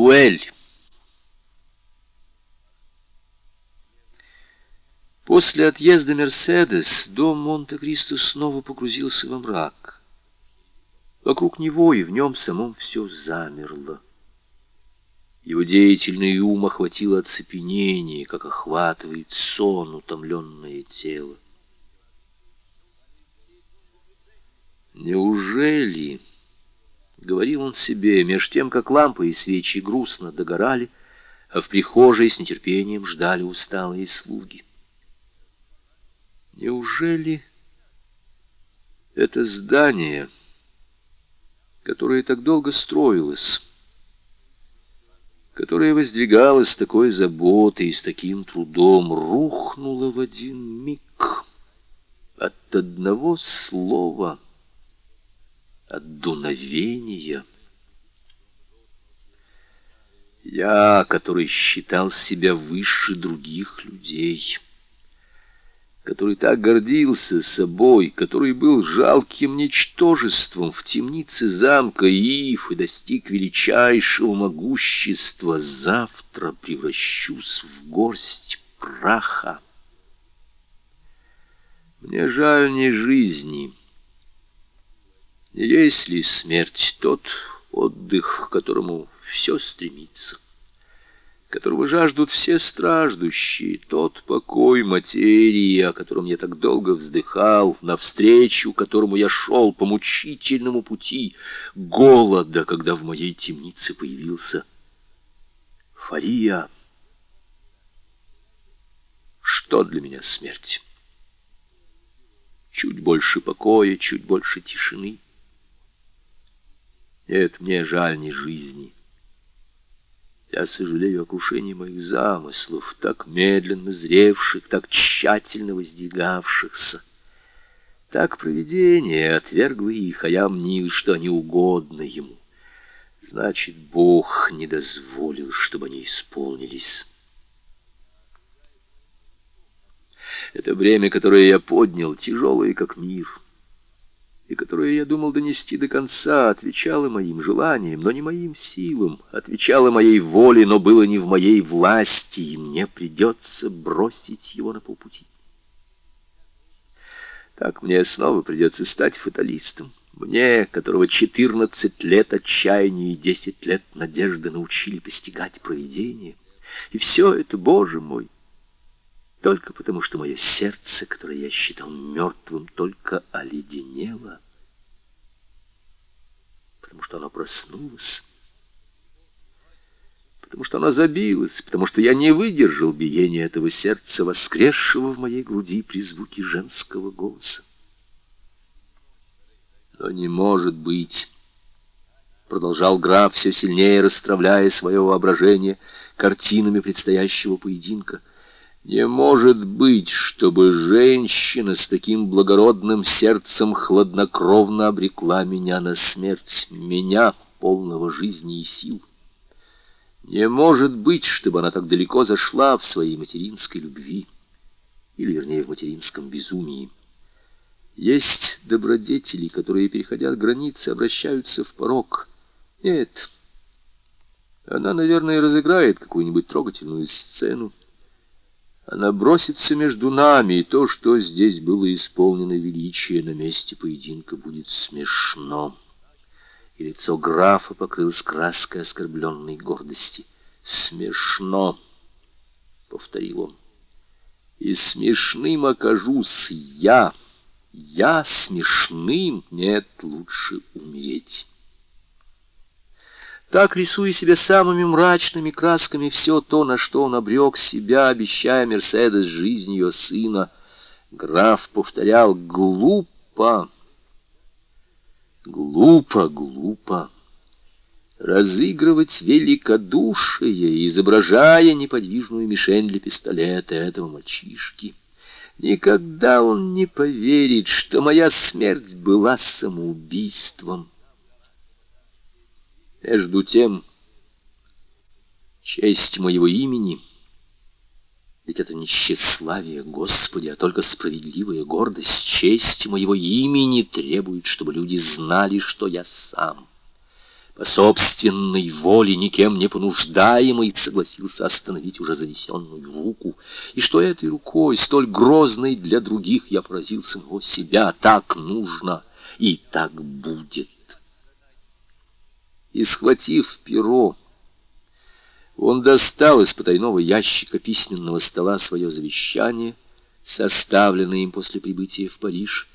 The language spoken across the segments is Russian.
Дуэль. После отъезда Мерседес дом Монте-Кристо снова погрузился во мрак. Вокруг него и в нем самом все замерло. Его деятельный ум охватило оцепенение, как охватывает сон утомленное тело. Неужели... — говорил он себе, меж тем, как лампы и свечи грустно догорали, а в прихожей с нетерпением ждали усталые слуги. Неужели это здание, которое так долго строилось, которое воздвигалось с такой заботой и с таким трудом, рухнуло в один миг от одного слова — от дуновения. Я, который считал себя выше других людей, который так гордился собой, который был жалким ничтожеством в темнице замка Ив и достиг величайшего могущества, завтра превращусь в горсть праха. Мне жаль не жизни, — есть ли смерть тот отдых, к которому все стремится, которого жаждут все страждущие, тот покой материи, о котором я так долго вздыхал, навстречу которому я шел по мучительному пути голода, когда в моей темнице появился Фария. Что для меня смерть? Чуть больше покоя, чуть больше тишины. Нет, мне жаль не жизни. Я сожалею о крушении моих замыслов, так медленно зревших, так тщательно воздвигавшихся. Так провидение отвергло их, а я мнил, что они угодны ему. Значит, Бог не дозволил, чтобы они исполнились. Это бремя, которое я поднял, тяжелое, как мир — и которое я думал донести до конца, отвечало моим желаниям, но не моим силам, отвечало моей воле, но было не в моей власти, и мне придется бросить его на полпути. Так мне снова придется стать фаталистом. Мне, которого четырнадцать лет отчаяния и десять лет надежды научили постигать провидение. И все это, Боже мой, только потому, что мое сердце, которое я считал мертвым, только оледенело, потому что оно проснулось, потому что оно забилось, потому что я не выдержал биения этого сердца, воскресшего в моей груди при звуке женского голоса. Но не может быть, продолжал граф, все сильнее расстравляя свое воображение картинами предстоящего поединка — не может быть, чтобы женщина с таким благородным сердцем хладнокровно обрекла меня на смерть, меня, полного жизни и сил. Не может быть, чтобы она так далеко зашла в своей материнской любви, или, вернее, в материнском безумии. Есть добродетели, которые, переходя границы, обращаются в порог. Нет, она, наверное, разыграет какую-нибудь трогательную сцену, она бросится между нами, и то, что здесь было исполнено величие на месте поединка, будет смешно. И лицо графа покрылось краской оскорбленной гордости. «Смешно!» — повторил он. «И смешным окажусь я. Я смешным? Нет, лучше умереть». Так, рисуя себе самыми мрачными красками все то, на что он обрек себя, обещая Мерседес жизнь ее сына, граф повторял «глупо, глупо, глупо» разыгрывать великодушие, изображая неподвижную мишень для пистолета этого мальчишки. Никогда он не поверит, что моя смерть была самоубийством. Между тем, честь моего имени, ведь это не тщеславие, Господи, а только справедливая гордость, честь моего имени требует, чтобы люди знали, что я сам. По собственной воле, никем не понуждаемый, согласился остановить уже занесенную руку, и что этой рукой, столь грозной для других, я поразил самого себя, так нужно и так будет. И, схватив перо, он достал из потайного ящика письменного стола свое завещание, составленное им после прибытия в Париж,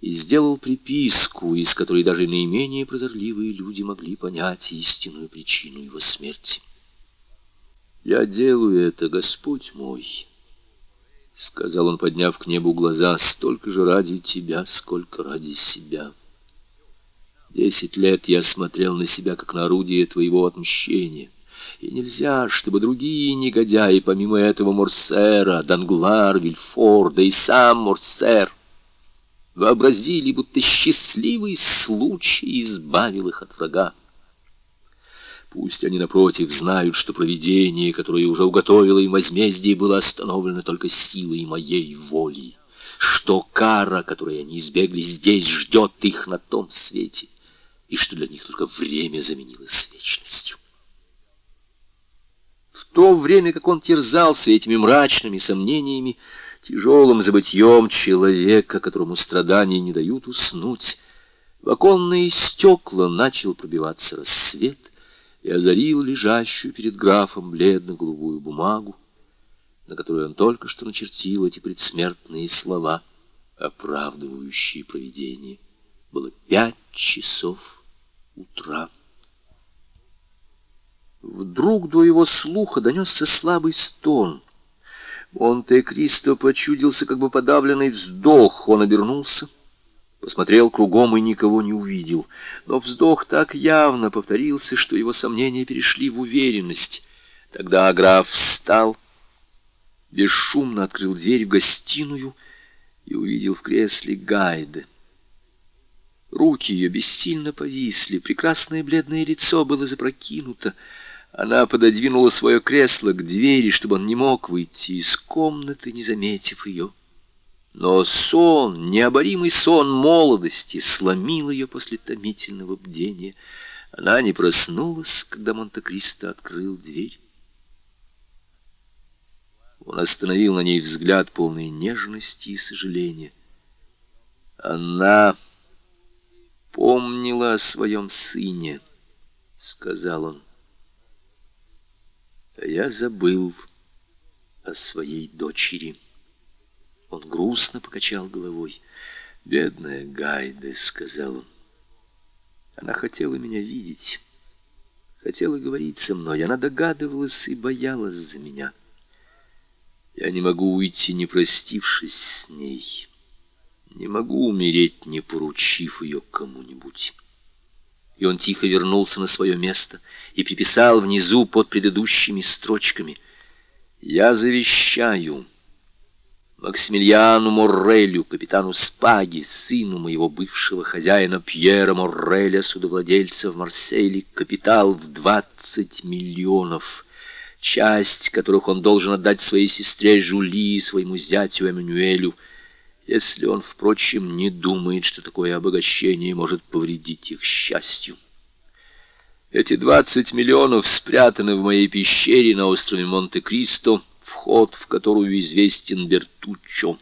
и сделал приписку, из которой даже наименее прозорливые люди могли понять истинную причину его смерти. «Я делаю это, Господь мой», — сказал он, подняв к небу глаза, — «столько же ради тебя, сколько ради себя». Десять лет я смотрел на себя, как на орудие твоего отмщения. И нельзя, чтобы другие негодяи, помимо этого Морсера, Данглар, Вильфор, да и сам Морсер — вообразили, будто счастливый случай избавил их от врага. Пусть они, напротив, знают, что провидение, которое уже уготовило им возмездие, было остановлено только силой моей воли, что кара, которой они избегли здесь, ждет их на том свете, и что для них только время заменилось вечностью. В то время, как он терзался этими мрачными сомнениями, тяжелым забытьем человека, которому страдания не дают уснуть, в оконные стекла начал пробиваться рассвет и озарил лежащую перед графом бледно-голубую бумагу, на которой он только что начертил эти предсмертные слова, оправдывающие провидение. Было пять часов утра. Вдруг до его слуха донесся слабый стон — Монте-Кристо почудился, как бы подавленный вздох. Он обернулся, посмотрел кругом и никого не увидел. Но вздох так явно повторился, что его сомнения перешли в уверенность. Тогда граф встал, бесшумно открыл дверь в гостиную и увидел в кресле Гайде. Руки ее бессильно повисли, прекрасное бледное лицо было запрокинуто, она пододвинула свое кресло к двери, чтобы он не мог выйти из комнаты, не заметив ее. Но сон, необоримый сон молодости, сломил ее после томительного бдения. Она не проснулась, когда Монте-Кристо открыл дверь. Он остановил на ней взгляд полной нежности и сожаления. Она помнила о своем сыне, — сказал он. А я забыл о своей дочери. Он грустно покачал головой. «Бедная Гайде», — сказал он. Она хотела меня видеть, хотела говорить со мной. Она догадывалась и боялась за меня. Я не могу уйти, не простившись с ней. Не могу умереть, не поручив ее кому-нибудь. И он тихо вернулся на свое место и приписал внизу под предыдущими строчками «Я завещаю Максимилиану Моррелю, капитану Спаги, сыну моего бывшего хозяина Пьера Морреля, судовладельца в Марселе, капитал в двадцать миллионов» часть которых он должен отдать своей сестре Жули и своему зятю Эммануэлю, если он, впрочем, не думает, что такое обогащение может повредить их счастью. Эти двадцать миллионов спрятаны в моей пещере на острове Монте-Кристо, вход в которую известен Бертуччо.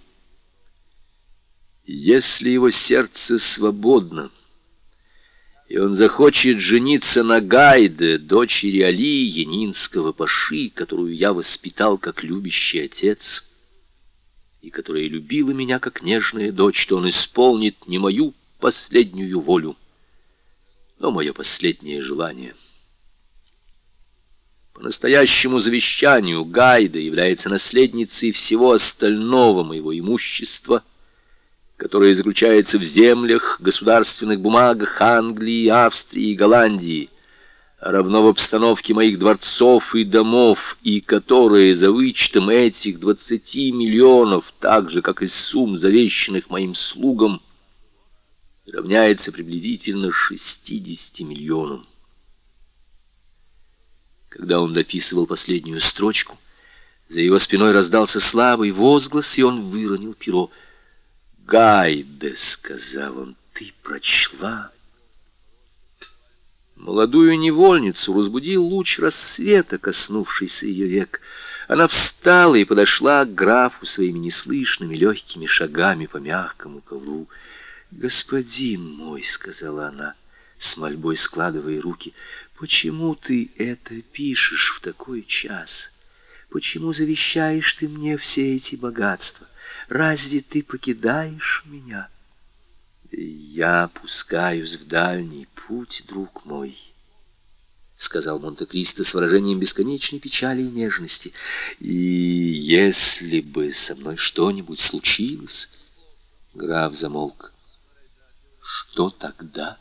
Если его сердце свободно, и он захочет жениться на Гайде, дочери Али, Янинского паши, которую я воспитал как любящий отец, — и которая любила меня как нежная дочь, что он исполнит не мою последнюю волю, но мое последнее желание. По настоящему завещанию Гайда является наследницей всего остального моего имущества, которое заключается в землях, государственных бумагах Англии, Австрии и Голландии, равно в обстановке моих дворцов и домов, и которые за вычетом этих двадцати миллионов, так же, как и сумм, завещанных моим слугам, равняется приблизительно шестидесяти миллионам. Когда он дописывал последнюю строчку, за его спиной раздался слабый возглас, и он выронил перо. «Гайде», — сказал он, — «ты прочла?» Молодую невольницу разбудил луч рассвета, коснувшийся ее век. Она встала и подошла к графу своими неслышными легкими шагами по мягкому ковру. «Господин мой», — сказала она, с мольбой складывая руки, — «почему ты это пишешь в такой час? Почему завещаешь ты мне все эти богатства? Разве ты покидаешь меня?» «Я пускаюсь в дальний путь, друг мой», — сказал Монте-Кристо с выражением бесконечной печали и нежности. «И если бы со мной что-нибудь случилось...» Граф замолк. «Что тогда?»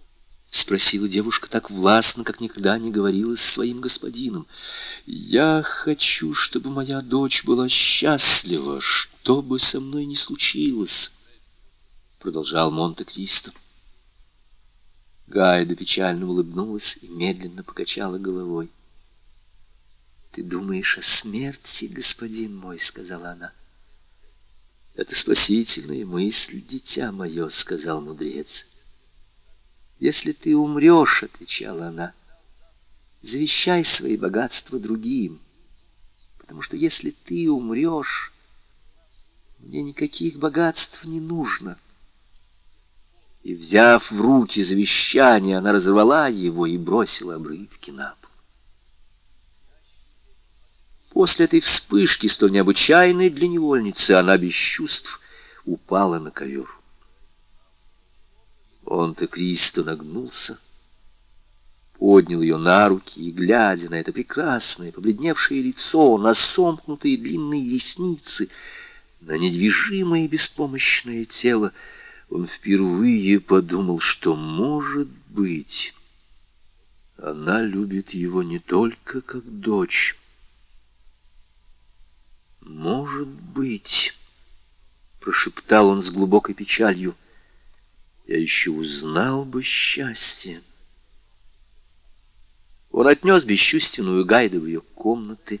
— спросила девушка так властно, как никогда не говорила с своим господином. «Я хочу, чтобы моя дочь была счастлива, что бы со мной ни случилось» продолжал Монте-Кристо. Гайда печально улыбнулась и медленно покачала головой. «Ты думаешь о смерти, господин мой?» — сказала она. «Это спасительная мысль, дитя мое», — сказал мудрец. «Если ты умрешь, — отвечала она, — завещай свои богатства другим, потому что если ты умрешь, мне никаких богатств не нужно» и, взяв в руки завещание, она разорвала его и бросила обрывки на пол. После этой вспышки, столь необычайной для невольницы, она без чувств упала на ковер. Он-то Кристо нагнулся, поднял ее на руки и, глядя на это прекрасное, побледневшее лицо, на сомкнутые длинные ресницы, на недвижимое и беспомощное тело, он впервые подумал, что, может быть, она любит его не только как дочь. «Может быть», — прошептал он с глубокой печалью, — «я еще узнал бы счастье». Он отнес бесчувственную Гайду в ее комнаты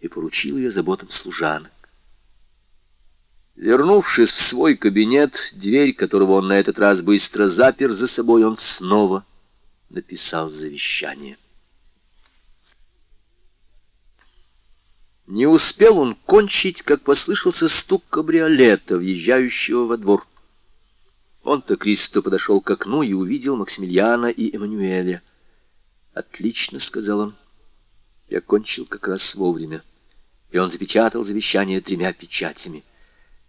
и поручил ее заботам служанок. Вернувшись в свой кабинет, дверь которого он на этот раз быстро запер за собой, он снова написал завещание. Не успел он кончить, как послышался стук кабриолета, въезжающего во двор. Он-то Кристо подошел к окну и увидел Максимилиана и Эммануэля. «Отлично», — сказал он, — «я кончил как раз вовремя». И он запечатал завещание тремя печатями —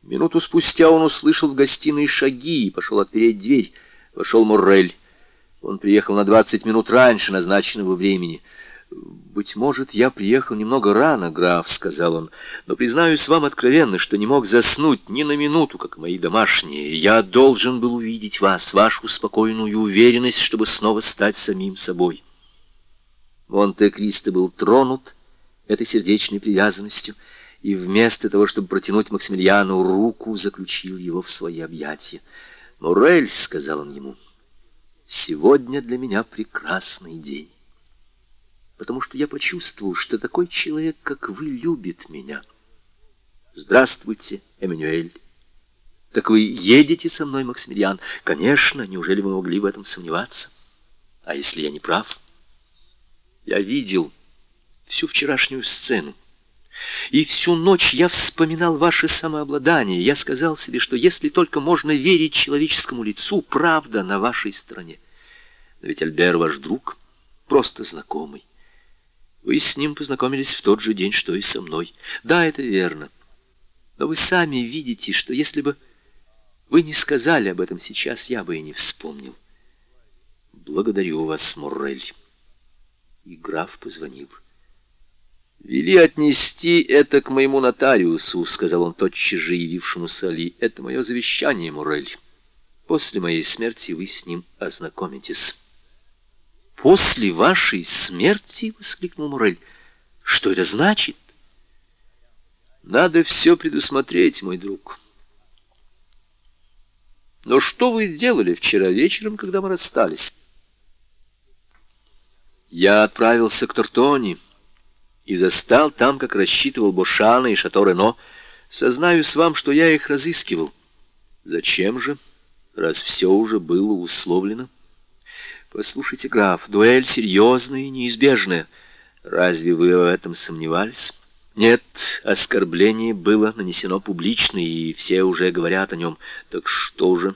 Минуту спустя он услышал в гостиной шаги и пошел отпереть дверь. Вошел Моррель. Он приехал на двадцать минут раньше назначенного времени. «Быть может, я приехал немного рано, граф», — сказал он, «но признаюсь вам откровенно, что не мог заснуть ни на минуту, как мои домашние. Я должен был увидеть вас, вашу спокойную уверенность, чтобы снова стать самим собой». Монте-Кристо был тронут этой сердечной привязанностью — и вместо того, чтобы протянуть Максимилиану руку, заключил его в свои объятия. «Мурель», — сказал он ему, — «сегодня для меня прекрасный день, потому что я почувствовал, что такой человек, как вы, любит меня. Здравствуйте, Эммануэль». «Так вы едете со мной, Максимилиан?» «Конечно, неужели вы могли в этом сомневаться? А если я не прав?» «Я видел всю вчерашнюю сцену. И всю ночь я вспоминал ваше самообладание. Я сказал себе, что если только можно верить человеческому лицу, правда на вашей стороне. Но ведь Альбер ваш друг, просто знакомый. Вы с ним познакомились в тот же день, что и со мной. Да, это верно. Но вы сами видите, что если бы вы не сказали об этом сейчас, я бы и не вспомнил. Благодарю вас, Моррель. И граф позвонил. «Вели отнести это к моему нотариусу», — сказал он тотчас же явившемуся Али. «Это мое завещание, Мурель. После моей смерти вы с ним ознакомитесь». «После вашей смерти?» — воскликнул Мурель. «Что это значит?» «Надо все предусмотреть, мой друг». «Но что вы делали вчера вечером, когда мы расстались?» «Я отправился к Тортоне» и застал там, как рассчитывал Бошана и Шато-Рено. Сознаюсь вам, что я их разыскивал. Зачем же, раз все уже было условлено? Послушайте, граф, дуэль серьезная и неизбежная. Разве вы в этом сомневались? Нет, оскорбление было нанесено публично, и все уже говорят о нем. Так что же?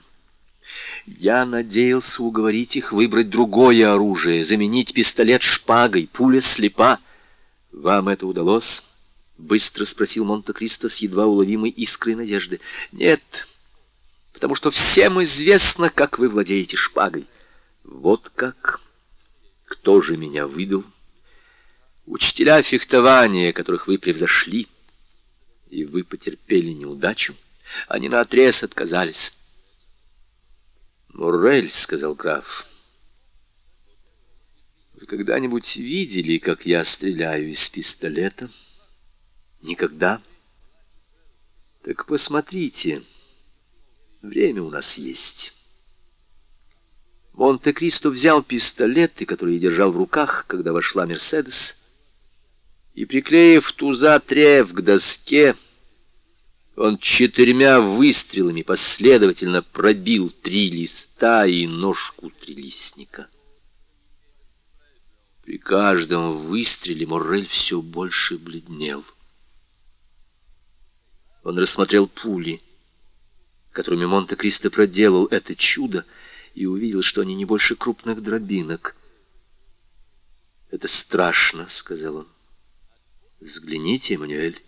Я надеялся уговорить их выбрать другое оружие, заменить пистолет шпагой, пуля слепа. Вам это удалось? Быстро спросил Монте-Кристо с едва уловимой искрой надежды. Нет, потому что всем известно, как вы владеете шпагой. Вот как? Кто же меня выдал? Учителя фехтования, которых вы превзошли, и вы потерпели неудачу, они наотрез отказались. «Муррель», — сказал граф, — «вы когда-нибудь видели, как я стреляю из пистолета?» «Никогда». «Так посмотрите, время у нас есть». Монте-Кристо взял пистолеты, которые держал в руках, когда вошла Мерседес, и, приклеив туза трев к доске, он четырьмя выстрелами последовательно пробил три листа и ножку трилистника. При каждом выстреле Моррель все больше бледнел. Он рассмотрел пули, которыми Монте-Кристо проделал это чудо, и увидел, что они не больше крупных дробинок. «Это страшно», — сказал он. «Взгляните, Эммануэль».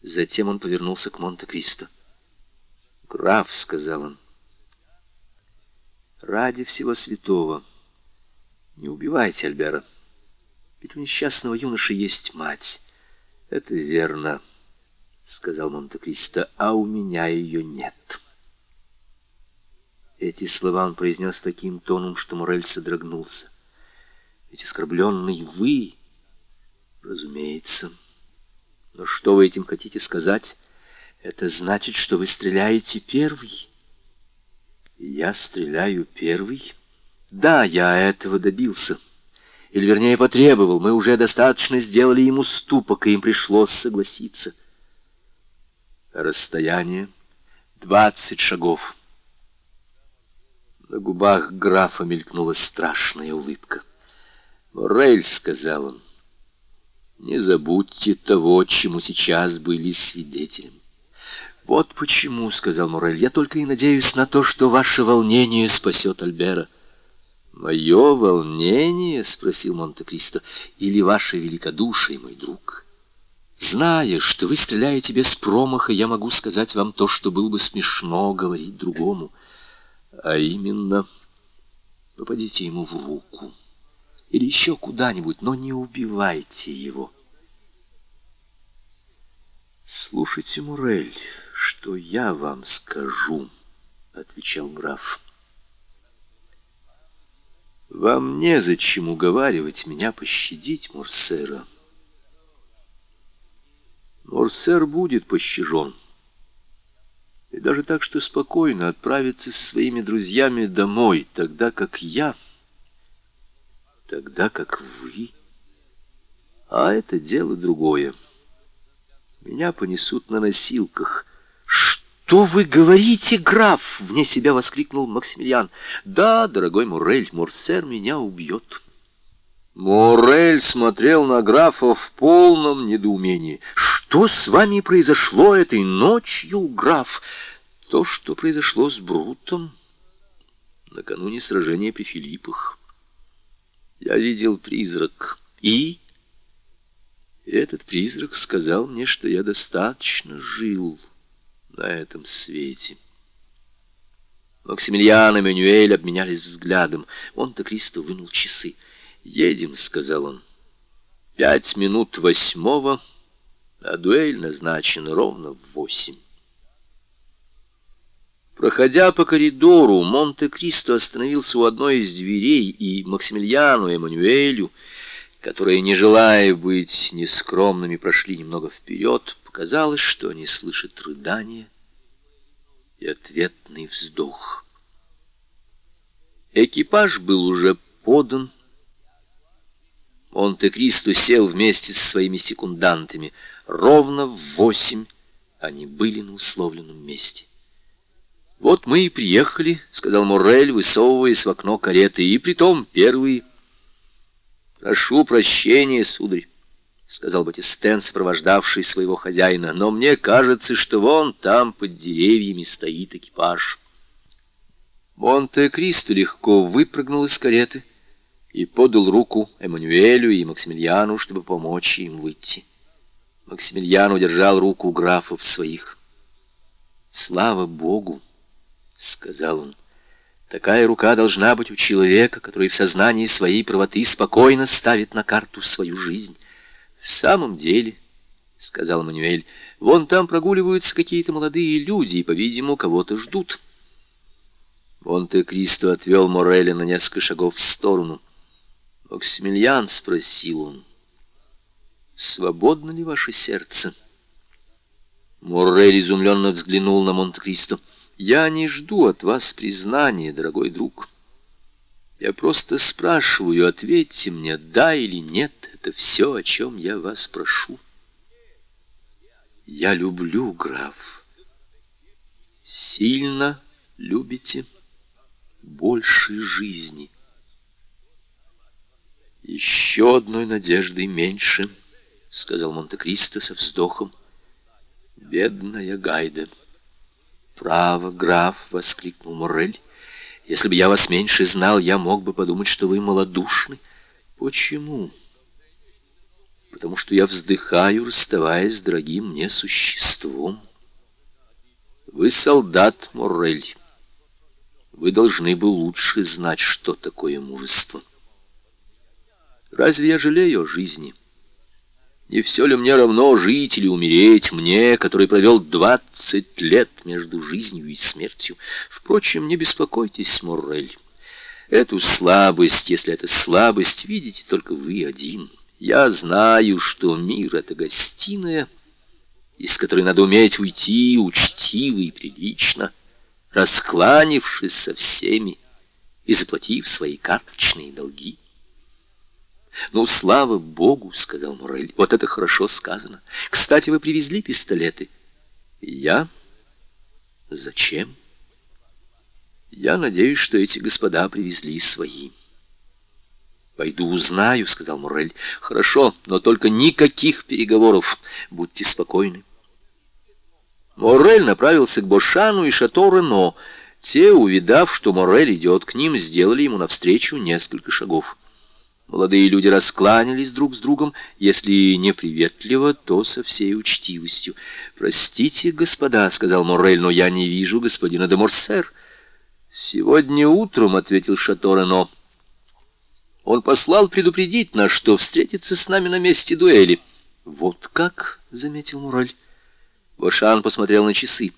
Затем он повернулся к Монте-Кристо. «Граф», — сказал он, — «ради всего святого, не убивайте Альбера, ведь у несчастного юноши есть мать». «Это верно», — сказал Монте-Кристо, — «а у меня ее нет». Эти слова он произнес таким тоном, что Морель содрогнулся. «Ведь оскорбленный вы...» «Разумеется». «Но что вы этим хотите сказать? Это значит, что вы стреляете первый». «Я стреляю первый?» «Да, я этого добился. Или, вернее, потребовал. Мы уже достаточно сделали ему ступок, и им пришлось согласиться». Расстояние — двадцать шагов. На губах графа мелькнула страшная улыбка. «Морель», — сказал он, — «не забудьте того, чему сейчас были свидетелем». «Вот почему», — сказал Морель, — «я только и надеюсь на то, что ваше волнение спасет Альбера». «Мое волнение?» — спросил Монте-Кристо. «Или ваше великодушие, мой друг?» «Зная, что вы стреляете без промаха, я могу сказать вам то, что было бы смешно говорить другому». А именно, попадите ему в руку или еще куда-нибудь, но не убивайте его. «Слушайте, Мурель, что я вам скажу», — отвечал граф. «Вам незачем уговаривать меня пощадить Морсера. Морсер будет пощажен» и даже так, что спокойно отправиться со своими друзьями домой, тогда как я, тогда как вы. А это дело другое. Меня понесут на носилках. «Что вы говорите, граф?» — вне себя воскликнул Максимилиан. «Да, дорогой Мурель, Мурсер меня убьет». Морель смотрел на графа в полном недоумении. «Что с вами произошло этой ночью, граф?» «То, что произошло с Брутом накануне сражения при Филиппах. Я видел призрак, и...» И этот призрак сказал мне, что я достаточно жил на этом свете. Максимилиан и Манюэль обменялись взглядом. Он-то Кристо вынул часы. «Едем», — сказал он. «Пять минут восьмого, а дуэль назначена ровно в восемь». Проходя по коридору, Монте-Кристо остановился у одной из дверей, и Максимилиану и Эммануэлю, которые, не желая быть нескромными, прошли немного вперед, показалось, что они слышат рыдание и ответный вздох. Экипаж был уже подан, Монте-Кристо сел вместе со своими секундантами. Ровно в восемь они были на условленном месте. «Вот мы и приехали», — сказал Моррель, высовываясь в окно кареты, — «и притом первые». «Прошу прощения, сударь», — сказал Батистен, сопровождавший своего хозяина, — «но мне кажется, что вон там под деревьями стоит экипаж». Монте-Кристо легко выпрыгнул из кареты и подал руку Эммануэлю и Максимилиану, чтобы помочь им выйти. Максимилиан удержал руку графа в своих. «Слава Богу!» — сказал он. «Такая рука должна быть у человека, который в сознании своей правоты спокойно ставит на карту свою жизнь». «В самом деле», — сказал Мануэль, — «вон там прогуливаются какие-то молодые люди и, по-видимому, кого-то ждут». Монте-Кристо отвел Мореля на несколько шагов в сторону. «Максимилиан», — спросил он, — «свободно ли ваше сердце?» Моррель изумленно взглянул на Монте-Кристо. «Я не жду от вас признания, дорогой друг. Я просто спрашиваю, ответьте мне, да или нет, это все, о чем я вас прошу». «Я люблю, граф». «Сильно любите?» больше жизни. «Еще одной надежды меньше», — сказал Монте-Кристо со вздохом. «Бедная Гайда!» «Право, граф!» — воскликнул Моррель. «Если бы я вас меньше знал, я мог бы подумать, что вы малодушны. Почему?» «Потому что я вздыхаю, расставаясь с дорогим мне существом. Вы солдат, Моррель». Вы должны бы лучше знать, что такое мужество. Разве я жалею о жизни? Не все ли мне равно жить или умереть мне, который провел двадцать лет между жизнью и смертью? Впрочем, не беспокойтесь, Моррель. Эту слабость, если это слабость, видите только вы один. Я знаю, что мир — это гостиная, из которой надо уметь уйти учтиво и прилично — раскланившись со всеми и заплатив свои карточные долги. «Ну, слава Богу!» — сказал Морель. «Вот это хорошо сказано. Кстати, вы привезли пистолеты». «Я? Зачем?» «Я надеюсь, что эти господа привезли свои». «Пойду узнаю», — сказал Морель. «Хорошо, но только никаких переговоров. Будьте спокойны». Моррель направился к Бошану и Шато Рено. Те, увидав, что Моррель идет к ним, сделали ему навстречу несколько шагов. Молодые люди раскланялись друг с другом, если не приветливо, то со всей учтивостью. «Простите, господа», — сказал Моррель, — «но я не вижу господина де Морсер». «Сегодня утром», — ответил Шато Рено, — «он послал предупредить нас, что встретится с нами на месте дуэли». «Вот как», — заметил Моррель. Бошан посмотрел на часы.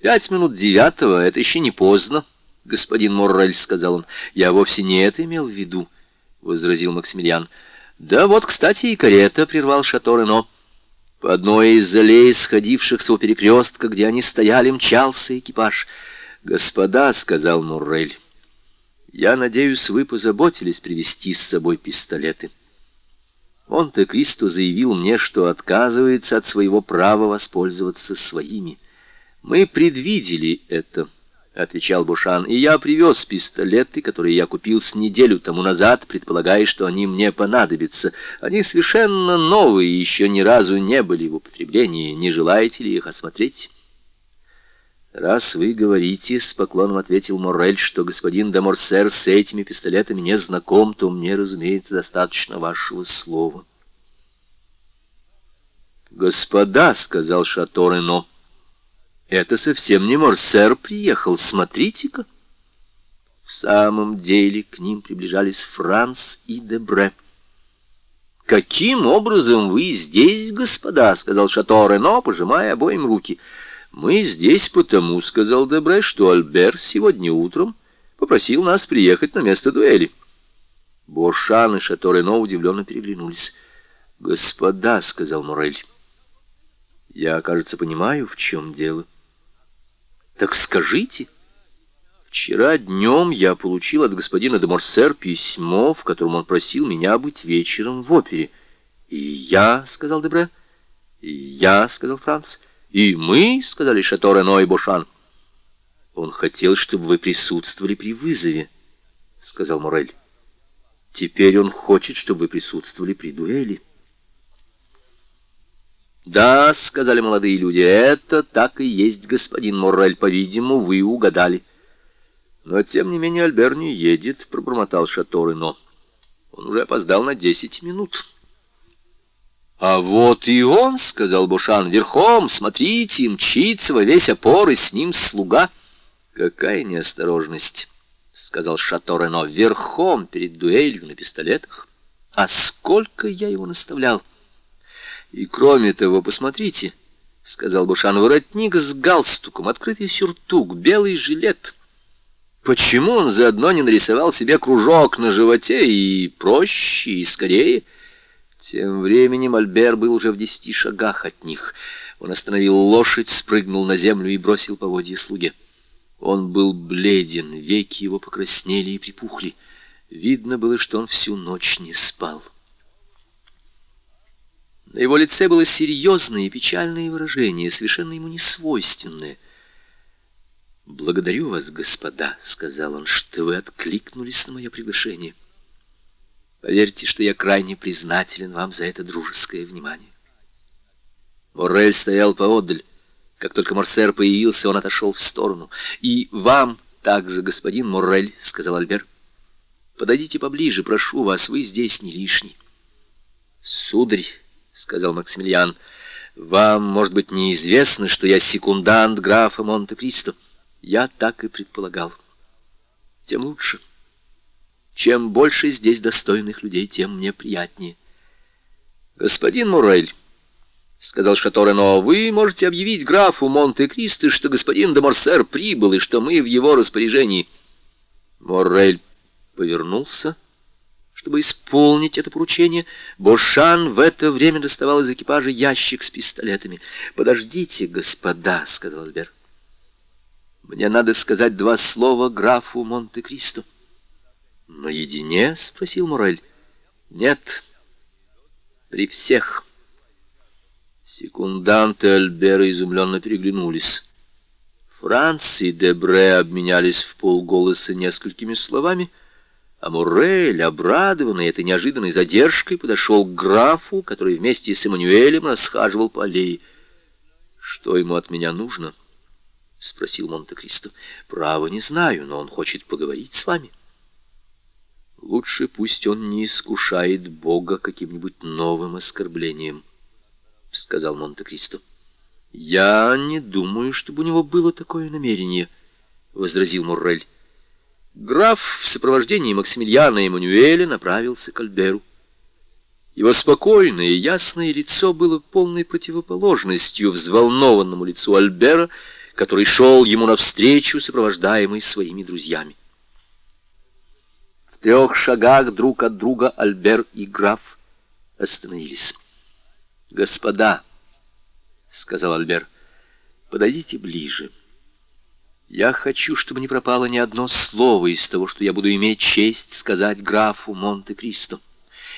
«Пять минут девятого — это еще не поздно, господин Моррель», — сказал он. «Я вовсе не это имел в виду», — возразил Максимилиан. «Да вот, кстати, и карета», — прервал Шато Рено. По одной из аллей, сходившихся у перекрестка, где они стояли, мчался экипаж. «Господа», — сказал Муррель, — «я надеюсь, вы позаботились привезти с собой пистолеты». Монте-Кристо заявил мне, что отказывается от своего права воспользоваться своими. Мы предвидели это, — отвечал Бушан, — и я привез пистолеты, которые я купил с неделю тому назад, предполагая, что они мне понадобятся. Они совершенно новые и еще ни разу не были в употреблении. Не желаете ли их осмотреть? «Раз вы говорите, — с поклоном ответил Моррель, — что господин де Морсер с этими пистолетами не знаком, то мне, разумеется, достаточно вашего слова». «Господа, — сказал Шато Рено, — это совсем не Морсер приехал, смотрите-ка». В самом деле к ним приближались Франц и Дебре. «Каким образом вы здесь, господа?» — сказал Шато Рено, пожимая обоим руки — «Мы здесь потому, — сказал Дебре, — что Альбер сегодня утром попросил нас приехать на место дуэли». Бошан и Шато-Рено удивленно переглянулись. «Господа, — сказал Морель, — я, кажется, понимаю, в чем дело». «Так скажите». Вчера днем я получил от господина де Морсер письмо, в котором он просил меня быть вечером в опере. «И я, — сказал Дебре, — и я, — сказал Франц, — «И мы», — сказали Шато Рено и Бушан. Он хотел, чтобы вы присутствовали при вызове, сказал Морель. Теперь он хочет, чтобы вы присутствовали при дуэли. «Да», — сказали молодые люди, — «это так и есть, господин Моррель, по-видимому, вы угадали». «Но, тем не менее, Альбер не едет», — пробормотал Шатор но Он уже опоздал на десять минут. «А вот и он», — сказал Бушан, — «верхом, смотрите, мчится во весь опор, и с ним слуга». «Какая неосторожность», — сказал Шатор но верхом перед дуэлью на пистолетах. «А сколько я его наставлял!» И кроме того, посмотрите, — сказал Бушан, — воротник с галстуком, открытый сюртук, белый жилет. Почему он заодно не нарисовал себе кружок на животе и проще, и скорее? Тем временем Альбер был уже в десяти шагах от них. Он остановил лошадь, спрыгнул на землю и бросил поводья слуге. Он был бледен, веки его покраснели и припухли. Видно было, что он всю ночь не спал. На его лице было серьезное и печальное выражение, совершенно ему несвойственное. «Благодарю вас, господа», — сказал он, — «что вы откликнулись на мое приглашение. Поверьте, что я крайне признателен вам за это дружеское внимание». Моррель стоял поодаль. Как только Морсер появился, он отошел в сторону. «И вам также, господин Моррель», — сказал Альбер. «Подойдите поближе, прошу вас, вы здесь не лишний». «Сударь», — сказал Максимилиан. «Вам, может быть, неизвестно, что я секундант графа Монте-Кристо. Я так и предполагал. Тем лучше. Чем больше здесь достойных людей, тем мне приятнее». «Господин Мурель», — сказал Шаторено, — «вы можете объявить графу Монте-Кристо, что господин де Морсер прибыл и что мы в его распоряжении». Моррель повернулся чтобы исполнить это поручение, Бошан в это время доставал из экипажа ящик с пистолетами. «Подождите, господа», — сказал Альбер. «Мне надо сказать два слова графу Монте-Кристо». «Наедине?» — спросил Морель. «Нет, при всех». Секунданты Альбера изумленно переглянулись. Франц и Дебре обменялись в полголоса несколькими словами — а Муррель, обрадованный этой неожиданной задержкой, подошел к графу, который вместе с Эммануэлем расхаживал по аллее. «Что ему от меня нужно?» — спросил Монте-Кристо. «Право не знаю, но он хочет поговорить с вами». «Лучше пусть он не искушает Бога каким-нибудь новым оскорблением», — сказал Монте-Кристо. «Я не думаю, чтобы у него было такое намерение», — возразил Муррель. Граф в сопровождении Максимилиана и Эммануэля направился к Альберу. Его спокойное и ясное лицо было полной противоположностью взволнованному лицу Альбера, который шел ему навстречу, сопровождаемый своими друзьями. Трех шагах друг от друга Альбер и граф остановились. «Господа», — сказал Альбер, — «подойдите ближе». Я хочу, чтобы не пропало ни одно слово из того, что я буду иметь честь сказать графу Монте-Кристо.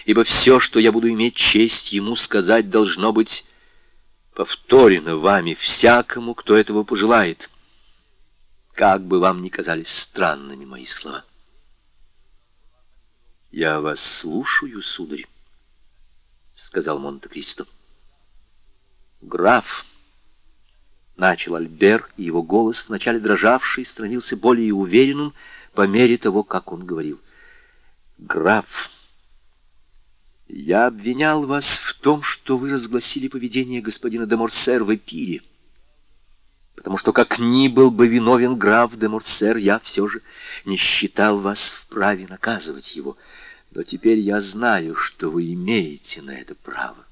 Ибо все, что я буду иметь честь ему сказать, должно быть повторено вами всякому, кто этого пожелает. Как бы вам ни казались странными мои слова. «Я вас слушаю, сударь», — сказал Монте-Кристо. «Граф», Начал Альбер, и его голос, вначале дрожавший, становился более уверенным по мере того, как он говорил. «Граф, я обвинял вас в том, что вы разгласили поведение господина де Морсер в Эпире, потому что, как ни был бы виновен граф де Морсер, я все же не считал вас вправе наказывать его. Но теперь я знаю, что вы имеете на это право.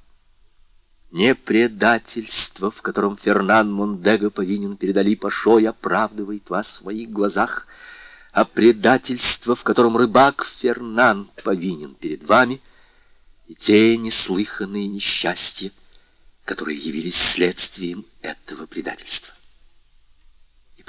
Не предательство, в котором Фернан Мондего повинен перед Али Пашой, оправдывает вас в своих глазах, а предательство, в котором рыбак Фернан повинен перед вами, и те неслыханные несчастья, которые явились следствием этого предательства.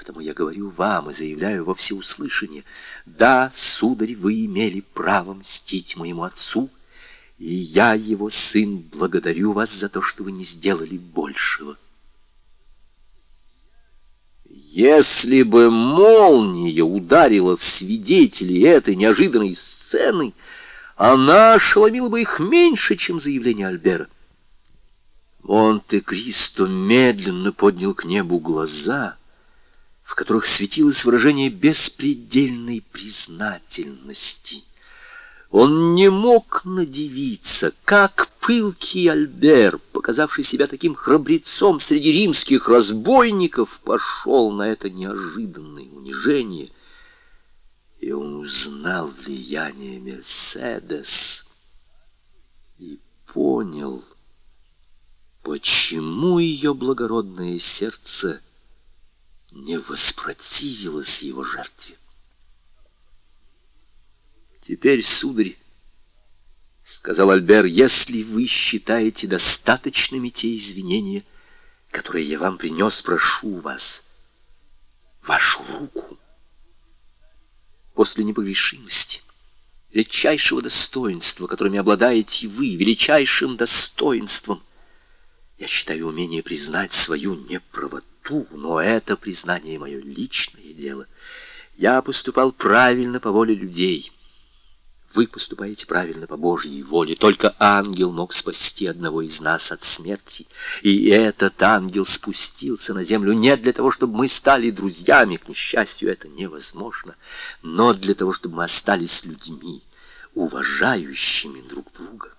Потому я говорю вам и заявляю во всеуслышание, да, сударь, вы имели право мстить моему отцу, — и я, его сын, благодарю вас за то, что вы не сделали большего. Если бы молния ударила в свидетелей этой неожиданной сцены, она ошеломила бы их меньше, чем заявление Альбера. Монте-Кристо медленно поднял к небу глаза, в которых светилось выражение беспредельной признательности. Он не мог надевиться, как пылкий Альбер, показавший себя таким храбрецом среди римских разбойников, пошел на это неожиданное унижение, и он узнал влияние Мерседес и понял, почему ее благородное сердце не воспротивилось его жертве. «Теперь, сударь, — сказал Альбер, — если вы считаете достаточными те извинения, которые я вам принес, прошу вас, вашу руку. После непогрешимости, редчайшего достоинства, которыми обладаете вы, величайшим достоинством, я считаю умение признать свою неправоту, но это признание мое личное дело. Я поступал правильно по воле людей» Вы поступаете правильно по Божьей воле. Только ангел мог спасти одного из нас от смерти. И этот ангел спустился на землю не для того, чтобы мы стали друзьями. К несчастью, это невозможно. Но для того, чтобы мы остались людьми, уважающими друг друга.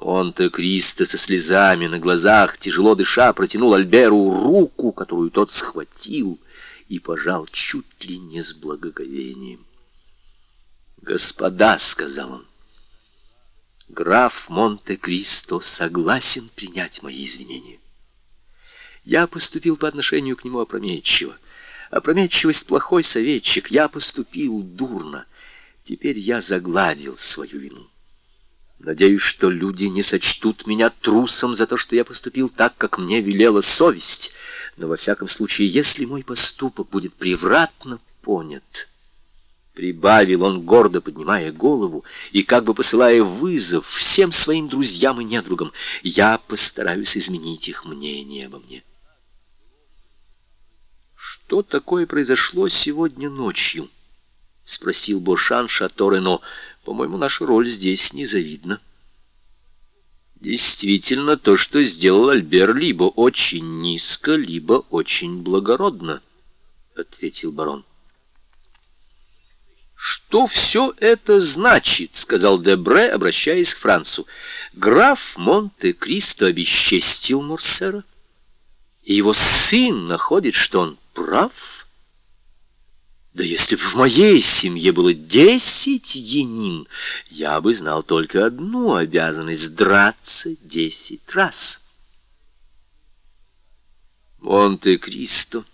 Он-то Кристо со слезами на глазах, тяжело дыша, протянул Альберу руку, которую тот схватил и пожал чуть ли не с благоговением. «Господа», — сказал он, — «граф Монте-Кристо согласен принять мои извинения. Я поступил по отношению к нему опрометчиво. Опрометчивость — плохой советчик. Я поступил дурно. Теперь я загладил свою вину. Надеюсь, что люди не сочтут меня трусом за то, что я поступил так, как мне велела совесть. Но во всяком случае, если мой поступок будет превратно понят, Прибавил он, гордо поднимая голову и как бы посылая вызов всем своим друзьям и недругам. Я постараюсь изменить их мнение обо мне. «Что такое произошло сегодня ночью?» — спросил Бошан Шаторе, но, по-моему, наша роль здесь незавидна. «Действительно, то, что сделал Альбер, либо очень низко, либо очень благородно», — ответил барон. «Что все это значит?» — сказал Дебре, обращаясь к Францу. «Граф Монте-Кристо обесчестил Морсера, и его сын находит, что он прав. Да если бы в моей семье было десять енин, я бы знал только одну обязанность — драться десять раз». Монте-Кристо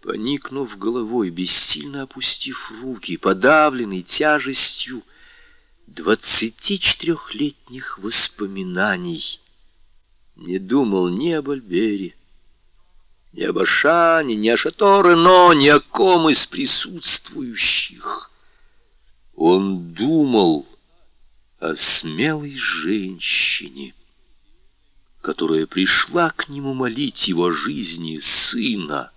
Поникнув головой, бессильно опустив руки, подавленный тяжестью двадцати четырехлетних воспоминаний, не думал ни об Альбере, ни об Ашане, ни о Шаторе, но ни о ком из присутствующих. Он думал о смелой женщине, которая пришла к нему молить его жизни сына,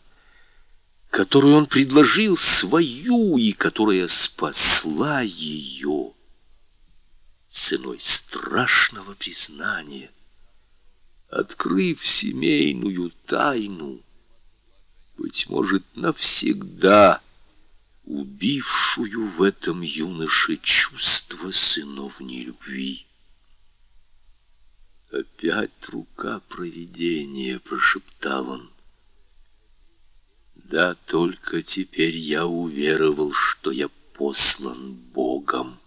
которую он предложил свою и которая спасла ее ценой страшного признания, открыв семейную тайну, быть может, навсегда убившую в этом юноше чувство сыновней любви. «Опять рука провидения», — прошептал он. Да только теперь я уверовал, что я послан Богом.